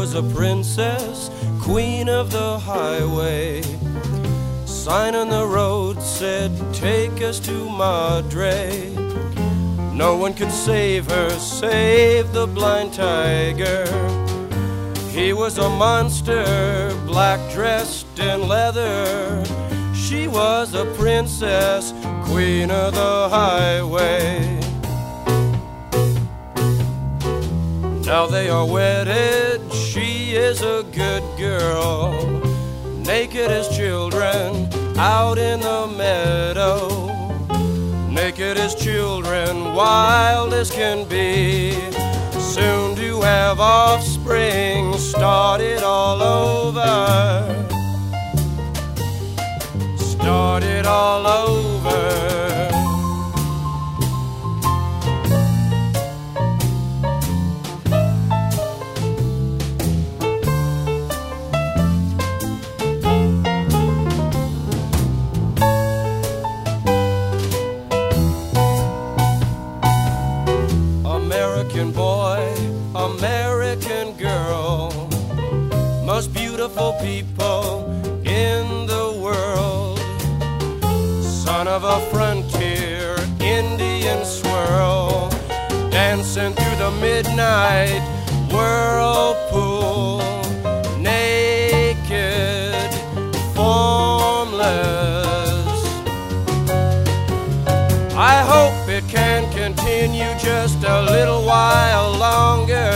was a princess, queen of the highway. Sign on the road said, Take us to Madre. No one could save her, save the blind tiger. He was a monster, black dressed in leather. She was a princess, queen of the highway. Now they are wedded, she is a good girl. Naked as children out in the meadow. Naked as children, wild as can be. Soon to have offspring, start it all over. Start it all over. Most beautiful people in the world. Son of a frontier Indian swirl, dancing through the midnight whirlpool, naked, formless. I hope it can continue just a little while longer.